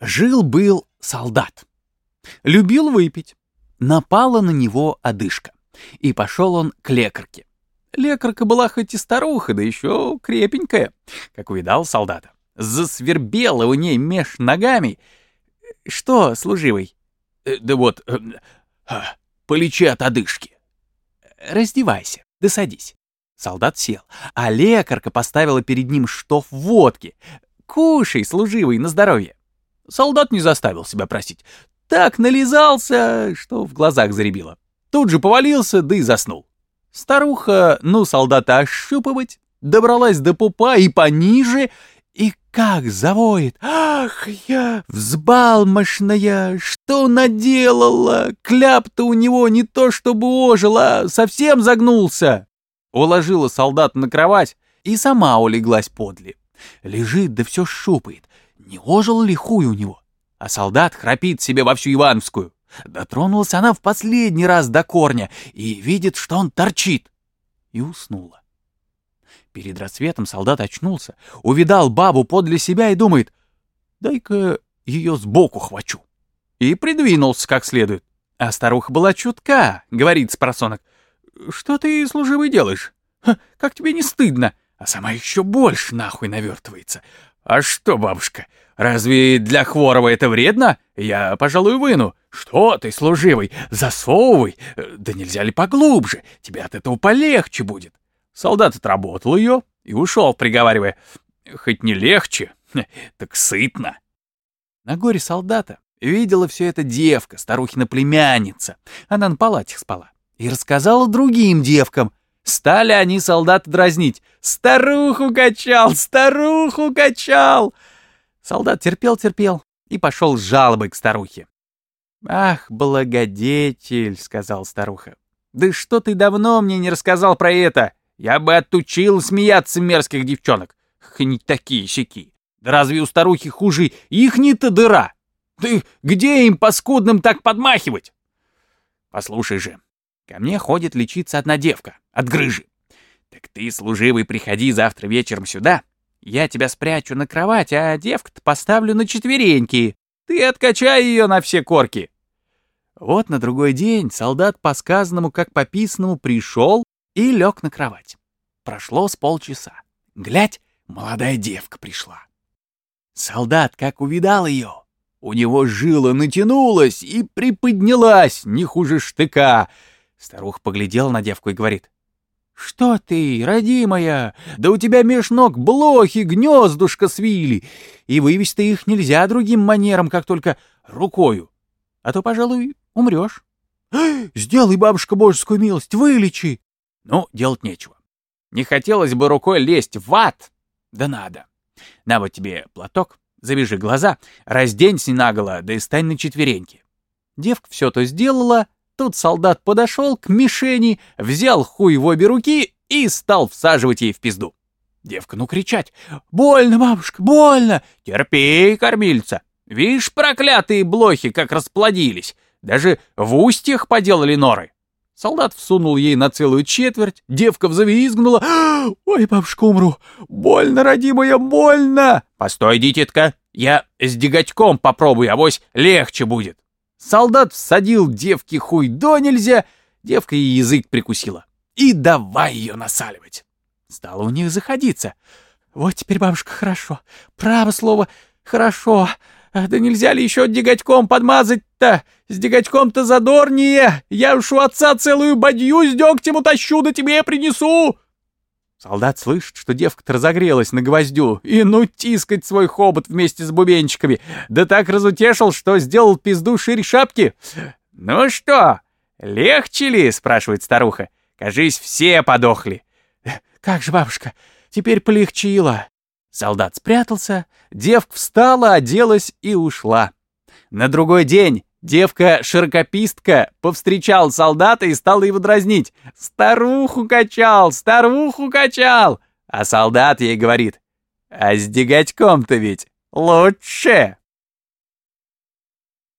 Жил-был солдат. Любил выпить. Напала на него одышка. И пошел он к лекарке. Лекарка была хоть и старуха, да еще крепенькая, как увидал солдата. Засвербела у ней меж ногами. Что, служивый? Э, да вот, э, э, полечи от одышки. Раздевайся, да садись. Солдат сел, а лекарка поставила перед ним штоф водки. Кушай, служивый, на здоровье. Солдат не заставил себя просить. Так нализался, что в глазах заребило. Тут же повалился, да и заснул. Старуха, ну, солдата ощупывать, добралась до пупа и пониже, и как завоет. Ах я, взбалмошная, что наделала? Кляп-то у него не то чтобы ожил, а совсем загнулся. Уложила солдата на кровать и сама улеглась подле. Лежит да все шупает. Не ожил ли хуй у него? А солдат храпит себе во всю Ивановскую. Дотронулась она в последний раз до корня и видит, что он торчит. И уснула. Перед рассветом солдат очнулся, увидал бабу подле себя и думает, дай-ка ее сбоку хвачу. И придвинулся как следует. А старуха была чутка, говорит спросонок. Что ты, служивый, делаешь? Ха, как тебе не стыдно? А сама еще больше нахуй навертывается. А что, бабушка, разве для Хворова это вредно? Я, пожалуй, выну. Что ты, служивый, засовывай. Да нельзя ли поглубже? Тебе от этого полегче будет. Солдат отработал ее и ушел, приговаривая, хоть не легче, так сытно. На горе солдата видела все это девка, старухина племянница. Она на палатях спала. И рассказала другим девкам. Стали они солдата дразнить. «Старуху качал! Старуху качал!» Солдат терпел-терпел и пошел с жалобой к старухе. «Ах, благодетель!» — сказал старуха. «Да что ты давно мне не рассказал про это? Я бы отучил смеяться мерзких девчонок. не такие щеки. Да разве у старухи хуже их-то дыра? Ты где им паскудным так подмахивать? Послушай же, ко мне ходит лечиться одна девка от грыжи. Так ты, служивый, приходи завтра вечером сюда. Я тебя спрячу на кровать, а девку-то поставлю на четвереньки. Ты откачай ее на все корки. Вот на другой день солдат по сказанному, как по писанному, пришел и лег на кровать. Прошло с полчаса. Глядь, молодая девка пришла. Солдат, как увидал ее, у него жила натянулась и приподнялась, не хуже штыка. Старуха поглядела на девку и говорит. «Что ты, родимая? Да у тебя меж ног блохи, гнездушка свили, и вывести их нельзя другим манером, как только рукою, а то, пожалуй, умрешь. Сделай, бабушка, божескую милость, вылечи!» Ну, делать нечего. Не хотелось бы рукой лезть в ад, да надо. На вот тебе платок, завяжи глаза, разденься наголо, да и стань на четвереньки. Девка все то сделала, тут солдат подошел к мишени, взял хуй в обе руки и стал всаживать ей в пизду. Девка, ну кричать. «Больно, бабушка, больно! Терпи, кормильца! Видишь, проклятые блохи, как расплодились! Даже в устьях поделали норы!» Солдат всунул ей на целую четверть, девка взвизгнула. «Ой, бабушка, умру! Больно, родимая, больно!» «Постой, дитятка, я с деготьком попробую, авось легче будет!» Солдат всадил девке хуй до нельзя, девка и язык прикусила. И давай ее насаливать. Стало у них заходиться. «Вот теперь, бабушка, хорошо. Право слово, хорошо. Да нельзя ли еще деготьком подмазать-то? С деготьком-то задорнее. Я уж у отца целую бадью с дегтем утащу, да тебе принесу. Солдат слышит, что девка-то разогрелась на гвоздю, и ну тискать свой хобот вместе с бубенчиками. Да так разутешил, что сделал пизду шире шапки. «Ну что, легче ли?» — спрашивает старуха. «Кажись, все подохли». «Как же, бабушка, теперь полегчило. Солдат спрятался, девка встала, оделась и ушла. На другой день девка-широкопистка повстречал солдата и стала его дразнить. «Старуху качал, старуху качал!» А солдат ей говорит, «А с деготьком-то ведь лучше!»